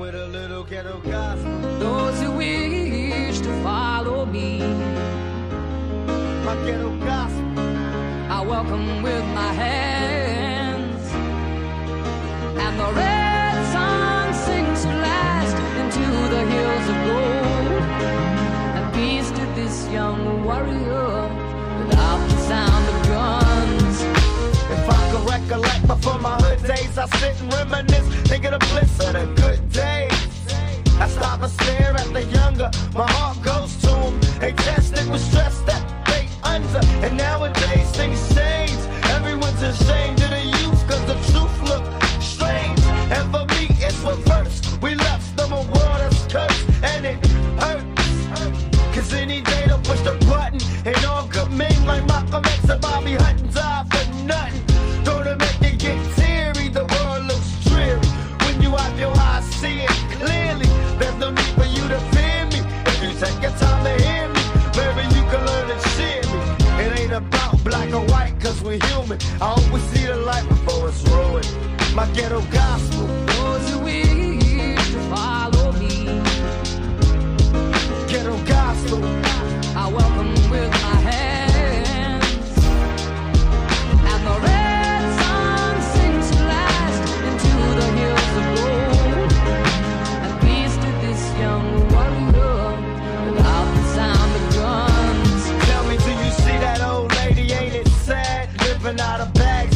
with a little ghetto gospel. Those who wish to follow me, My ghetto gospel. I welcome with my hands. And the red sun sings to last into the hills of gold. And peace to this young warrior without the sound of guns. If I could recollect before my hood days, I sit and reminisce, think of the bliss of the. I stare at the younger, my heart goes to them. They tested with stress that they under, and nowadays things change. Everyone's ashamed of the youth, cause the truth look strange. And for me, it's reverse. We left them a world that's cursed, and it hurts. Cause any day they'll push the button, and all good men like Malcolm X and Bobby Hutton die we're human. I always see the light before it's ruined. My ghetto gospel.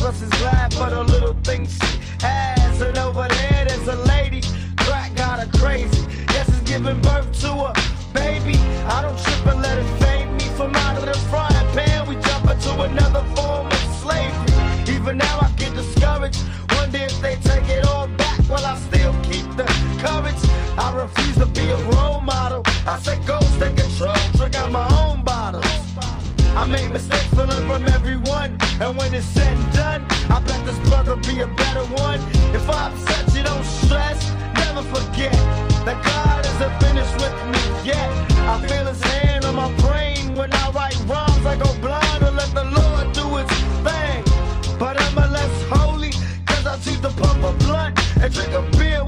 Of bags, glad for the little things she has. And over there, there's a lady, crack got her crazy. Yes, it's giving birth to a baby. I don't trip and let it fade me from out of the frying pan. We jump into another form of slavery. Even now, I get discouraged. Wonder if they take it all back while I still keep the courage. I refuse to be a role model. I say go take control, drink out my own bottles. I make mistakes to learn from everyone. And when it's said brother be a better one. If I upset you, don't stress. Never forget that God isn't finished with me yet. I feel his hand on my brain when I write rhymes. I go blind and let the Lord do his thing. But I'm a less holy, cause I choose to pump a blunt and drink a beer